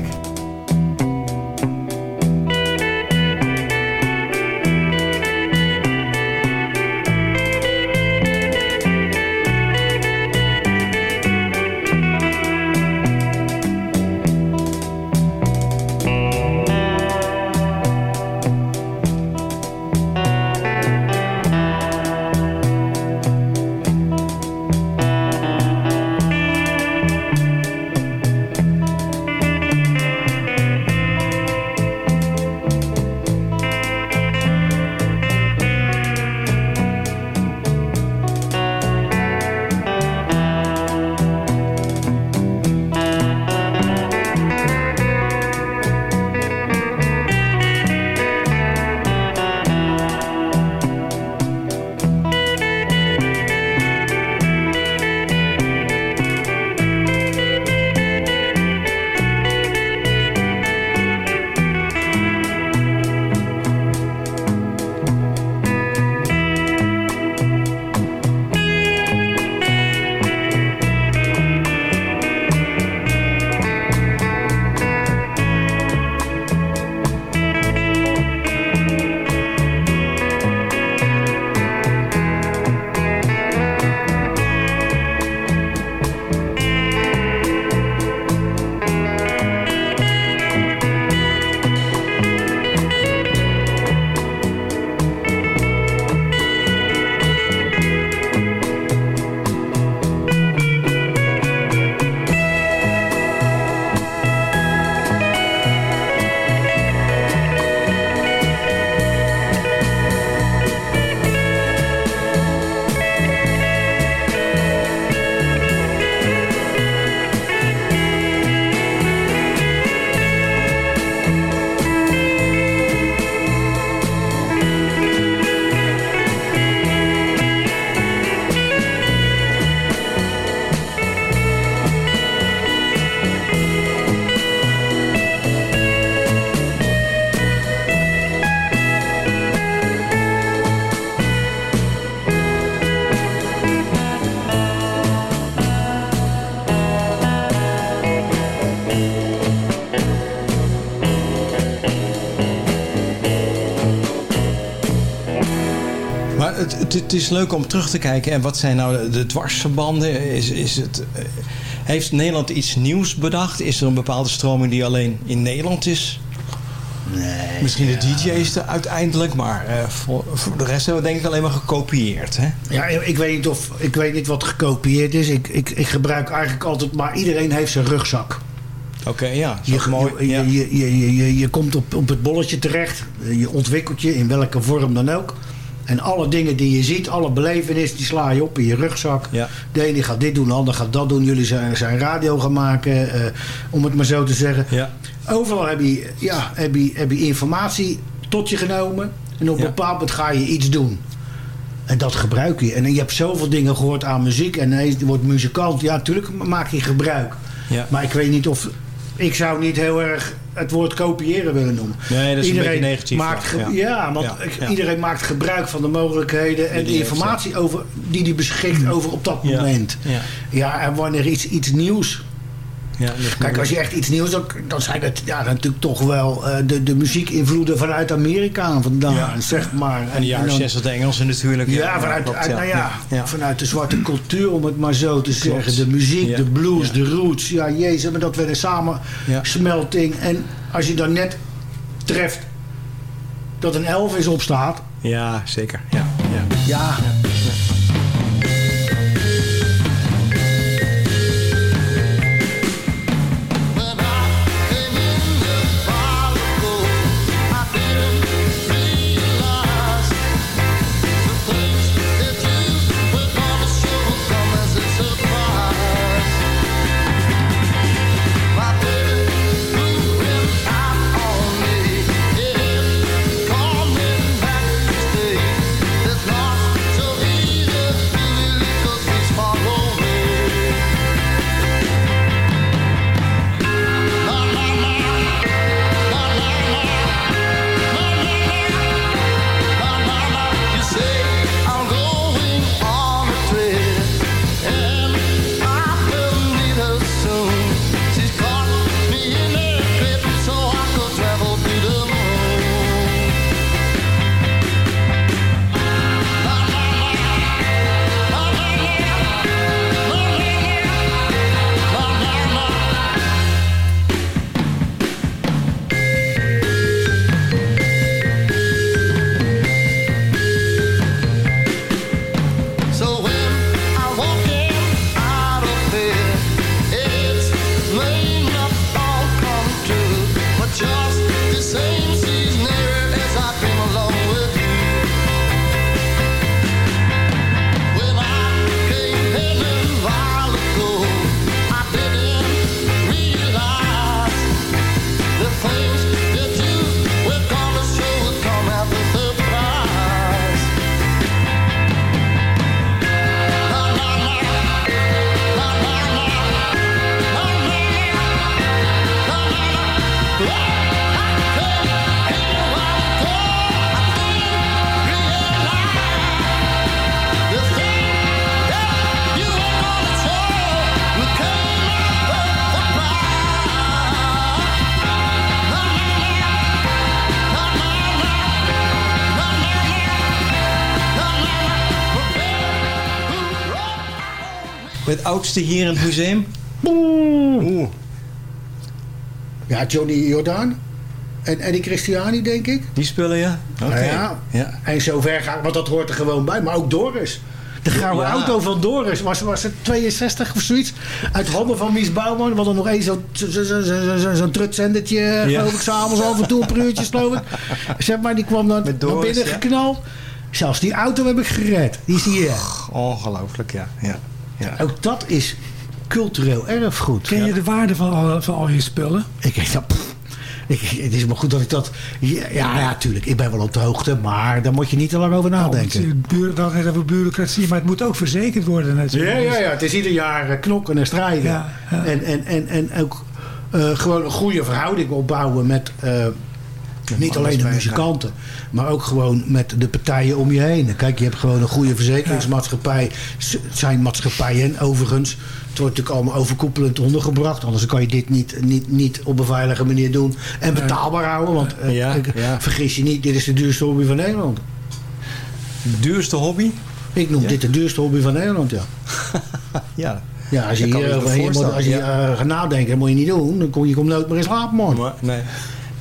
Het, het, het is leuk om terug te kijken. En wat zijn nou de, de dwarsverbanden? Is, is het, eh, heeft Nederland iets nieuws bedacht? Is er een bepaalde stroming die alleen in Nederland is? Nee. Misschien de DJ's er uiteindelijk, maar eh, voor, voor de rest hebben we denk ik alleen maar gekopieerd. Hè? Ja, ik weet niet, of, ik weet niet wat gekopieerd is. Ik, ik, ik gebruik eigenlijk altijd... Maar iedereen heeft zijn rugzak. Oké, ja. Je, mooi. je, ja. je, je, je, je, je komt op, op het bolletje terecht. Je ontwikkelt je in welke vorm dan ook. En alle dingen die je ziet, alle belevenissen, die sla je op in je rugzak. Ja. De ene gaat dit doen, de ander gaat dat doen. Jullie zijn, zijn radio gaan maken, eh, om het maar zo te zeggen. Ja. Overal heb je, ja, heb, je, heb je informatie tot je genomen. En op een Ja. bepaald moment ga je iets doen. En dat gebruik je. En je hebt zoveel dingen gehoord aan muziek. En hij wordt muzikant. Ja, natuurlijk maak je gebruik. Ja. Maar ik weet niet of... Ik zou niet heel erg het woord kopiëren willen noemen. Nee, dat is een beetje negatief, Maakt ja. ja. want Ja, iedereen maakt gebruik van de mogelijkheden en de informatie over, die hij beschikt over op dat moment. Ja. Ja, en wanneer iets, iets nieuws Ja, is Kijk, als je echt iets nieuws, dan, dan zijn het ja, natuurlijk toch wel eh, de, de muziekinvloeden vanuit Amerika vandaan, Ja. zeg maar. En de jaren dan- 60 de Engelsen natuurlijk. Ja, vanuit, klopt, uit- nou ja, Ja. vanuit de zwarte cultuur, om het maar zo te Klopt. zeggen. De muziek, Ja. de blues, Ja. de roots. Ja, jezus, maar dat werd een samensmelting. En als je dan net treft dat een Elvis opstaat, Ja, zeker. Ja, ja. ja... Het oudste hier in het museum? Oeh. Ja, Johnny Jordaan. En Eddie Christiani, denk ik. Die spullen, ja? Oké. Ja. Ja. En zover ga ik, want dat hoort er gewoon bij. Maar ook Doris. De gouden Ja. auto van Doris was, was het 62 of zoiets. Uit handen van Mies Bouwman. We hadden nog één zo'n zo, zo, zo, zo, trutzendertje, Ja. geloof ik, s'avonds af en toe een per uurtje, geloof ik. Zeg maar, die kwam dan Met naar Doris, binnen ja. geknald. Zelfs die auto heb ik gered. Die is hier. Ongelooflijk, ja. ja. Ja. Ook dat is cultureel erfgoed. Ken je de waarde van al, van al je spullen? Ik denk dat. pff, Ik, het is maar goed dat ik dat. Ja, ja, ja, tuurlijk. Ik ben wel op de hoogte. Maar daar moet je niet te lang over nadenken. Nou, het buur- dan hebben we bureaucratie, maar het moet ook verzekerd worden Ja, natuurlijk. ja, ja. Het is ieder jaar eh, knokken en strijden. Ja, ja. En, en, en, en ook eh, gewoon een goede verhouding opbouwen met. eh, niet alleen de muzikanten, maar ook gewoon met de partijen om je heen. Kijk, je hebt gewoon een goede verzekeringsmaatschappij. Het zijn maatschappijen overigens. Het wordt natuurlijk allemaal overkoepelend ondergebracht. Anders kan je dit niet, niet, niet op een veilige manier doen. En betaalbaar houden. Want eh, Ja, vergis je niet, dit is de duurste hobby van Nederland. Duurste hobby? Ik noem Ja. dit de duurste hobby van Nederland, ja. Ja. Ja, als je hier als je ja. eh, gaat nadenken, dat moet je niet doen. Dan kom je komt nooit meer in slaap, man. Maar, nee.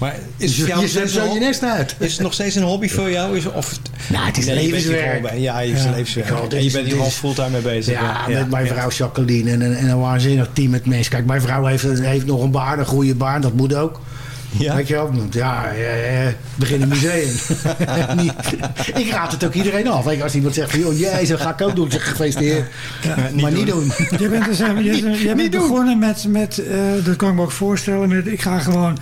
Maar is het Je- voor jou je nog zet steeds zo een je hobby? nest uit. Is het nog steeds een hobby voor jou? Is, of, Nou, het is Nee, levenswerk. Ja, je is Ja. een levenswerk. Ja, En je bent hier is- fulltime mee bezig. Ja, met mijn vrouw Jacqueline en een, en een waanzinnig team met mensen. Kijk, mijn vrouw heeft, heeft nog een baan, een goede baan, dat moet ook. Ja? Weet je wel? Ja, ja, ja, begin een museum. Niet- ik raad het ook iedereen af. Als iemand zegt, van, joh, jezus, dat ga ik ook doen. Ik zeg, gefeliciteerd. maar niet doen. Je bent, dus, je, je, je bent begonnen met, met eh, dat kan ik me ook voorstellen, met ik ga gewoon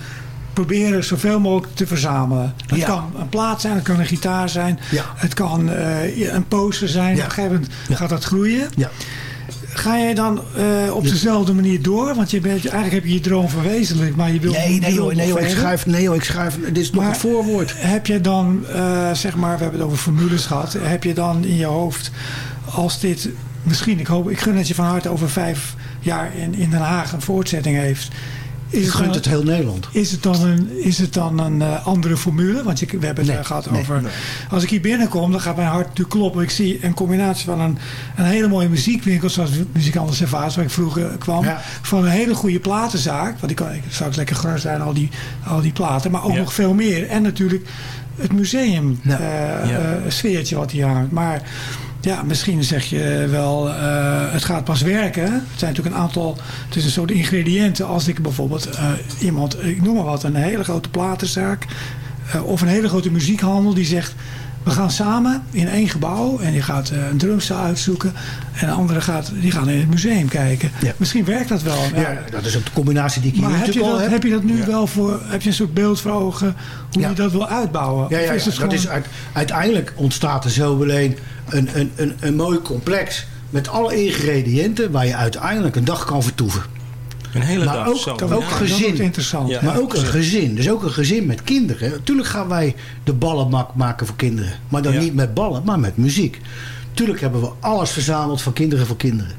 proberen zoveel mogelijk te verzamelen. Het Ja. kan een plaat zijn, het kan een gitaar zijn, Ja. het kan eh, een poster zijn. Op een gegeven moment gaat dat groeien. Ja. Ga jij dan eh, op dezelfde manier door? Want je bent, eigenlijk heb je je droom verwezenlijkt, maar je wil Nee, nee, joh, nee, joh, ik schrijf, nee joh, ik schrijf, dit is nog Maar het voorwoord. Heb je dan, eh, zeg maar, we hebben het over formules gehad. Heb je dan in je hoofd, als dit misschien, ik hoop, ik gun het je van harte over vijf jaar in, in Den Haag een voortzetting heeft. Is gun dan- het heel Nederland. Is het dan een, is het dan een eh, andere formule? Want je, we hebben het Nee, eh, gehad nee, over. nee. Als ik hier binnenkom, dan gaat mijn hart natuurlijk kloppen. Ik zie een combinatie van een, een hele mooie muziekwinkel, zoals Muzikant Servaas, waar ik vroeger kwam. Ja. Van een hele goede platenzaak. Want ik, zou het lekker gras zijn, al die, al die platen. Maar ook Ja. nog veel meer. En natuurlijk het museum eh, eh, sfeertje wat hier hangt. Maar ja, misschien zeg je wel, eh, het gaat pas werken. Het zijn natuurlijk een aantal, het is een soort ingrediënten. Als ik bijvoorbeeld eh, iemand, ik noem maar wat, een hele grote platenzaak. eh, of een hele grote muziekhandel die zegt... We gaan samen in één gebouw en die gaat eh, een drumstel uitzoeken. En de andere gaat, die gaan in het museum kijken. Ja. Misschien werkt dat wel. Ja, dat is ook de combinatie die ik hier Maar heb je, dat, heb. heb je dat nu wel voor, heb je een soort beeld voor ogen hoe je dat wil uitbouwen? Ja, ja, is dat gewoon- is uit- uiteindelijk ontstaat er zo alleen een, een, een, een mooi complex met alle ingrediënten waar je uiteindelijk een dag kan vertoeven. Een hele Maar dag ook, zo. ook gezin. interessant. Ja. maar ook een gezin. Dus ook een gezin met kinderen. Natuurlijk gaan wij de ballen mak- maken voor kinderen. Maar dan Ja. niet met ballen, maar met muziek. Tuurlijk hebben we alles verzameld van kinderen voor kinderen.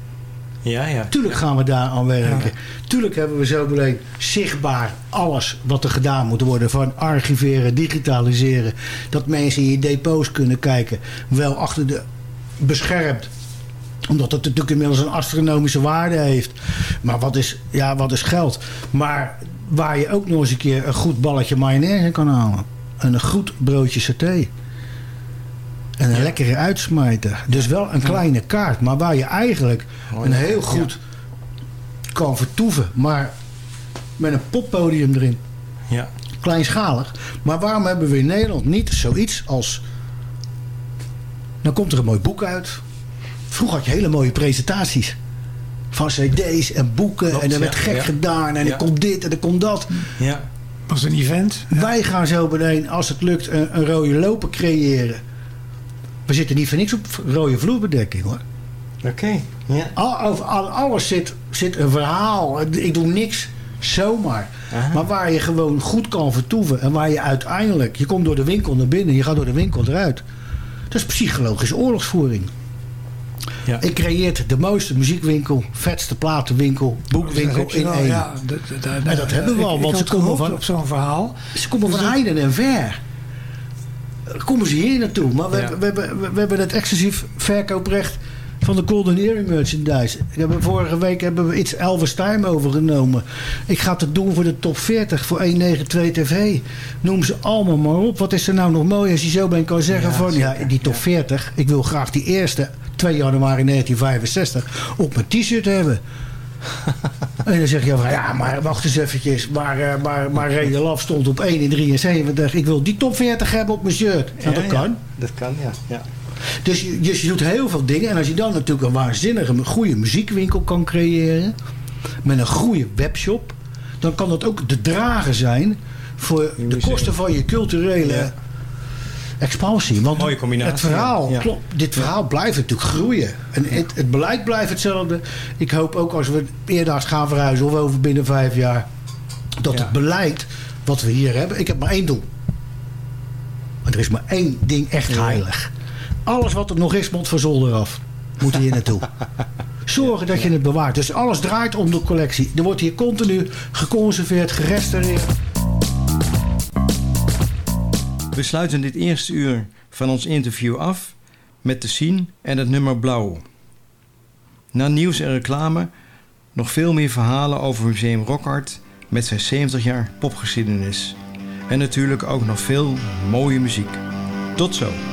Ja, ja. Tuurlijk gaan we daar aan werken. Tuurlijk hebben we zo meteen zichtbaar alles wat er gedaan moet worden. Van archiveren, digitaliseren. Dat mensen in je depots kunnen kijken. Wel achter de beschermd omdat het natuurlijk inmiddels een astronomische waarde heeft. Maar wat is, ja, wat is geld? Maar waar je ook nog eens een keer een goed balletje mayonaise kan halen. En een goed broodje saté. En een lekkere uitsmijter. Dus wel een kleine kaart. Maar waar je eigenlijk een heel goed kan vertoeven. Maar met een poppodium erin. Ja. Kleinschalig. Maar waarom hebben we in Nederland niet zoiets als... Dan komt er een mooi boek uit. Vroeger had je hele mooie presentaties. Van cd's en boeken. Klopt, en er werd ja, gek ja. gedaan. En Ja. er komt dit en er komt dat. Ja. was een event. Wij gaan zo beneden, als het lukt, een, een rode loper creëren. We zitten niet voor niks op rode vloerbedekking hoor. Oké. Ja. Al, over al- alles zit, zit een verhaal. Ik doe niks zomaar. Aha. Maar waar je gewoon goed kan vertoeven. En waar je uiteindelijk... Je komt door de winkel naar binnen. Je gaat door de winkel eruit. Dat is psychologische oorlogsvoering. Ja. Ik creëert de mooiste muziekwinkel, vetste platenwinkel, boekwinkel in één. Ja, En dat hebben we al, want ze komen van- op zo'n verhaal. Ze komen Dus van dat- heiden en ver. Komen ze hier naartoe. Maar we, Ja. hebben, we, hebben, we, we hebben het exclusief verkooprecht van de Golden Earring merchandise. Ik heb, vorige week hebben we iets Elvis Time overgenomen. Ik ga het doen voor de top 40, voor 192 TV. Noem ze allemaal maar op. Wat is er nou nog mooi als je zo bent kan zeggen Ja, van... Ja, die top 40, ik wil graag die eerste 2 januari 1965 op mijn t-shirt hebben. En dan zeg je van, ja, maar wacht eens eventjes. Maar, eh, maar, maar Reden Laf stond op 1 in 73. Ik wil die top 40 hebben op mijn shirt. Nou, dat kan. ja. Dat kan, ja. ja. Dus je, dus je doet heel veel dingen. En als je dan natuurlijk een waanzinnige, goede muziekwinkel kan creëren. Met een goede webshop. Dan kan dat ook de drager zijn voor de kosten van je culturele Ja. expansie. Want Mooie combinatie, het verhaal, ja. Klopt, dit verhaal blijft natuurlijk groeien. En het, het beleid blijft hetzelfde. Ik hoop ook als we eerder gaan verhuizen of over binnen vijf jaar. Dat het beleid wat we hier hebben. Ik heb maar één doel. Maar er is maar één ding echt heilig. Alles wat er nog is, moet van zolder af. Moet hier naartoe. Zorgen dat je het bewaart. Dus alles draait om de collectie. Er wordt hier continu geconserveerd, gerestaureerd. We sluiten dit eerste uur van ons interview af met de scene en het nummer Blauw. Na nieuws en reclame nog veel meer verhalen over Museum Rockart met zijn 70 jaar popgeschiedenis. En natuurlijk ook nog veel mooie muziek. Tot zo!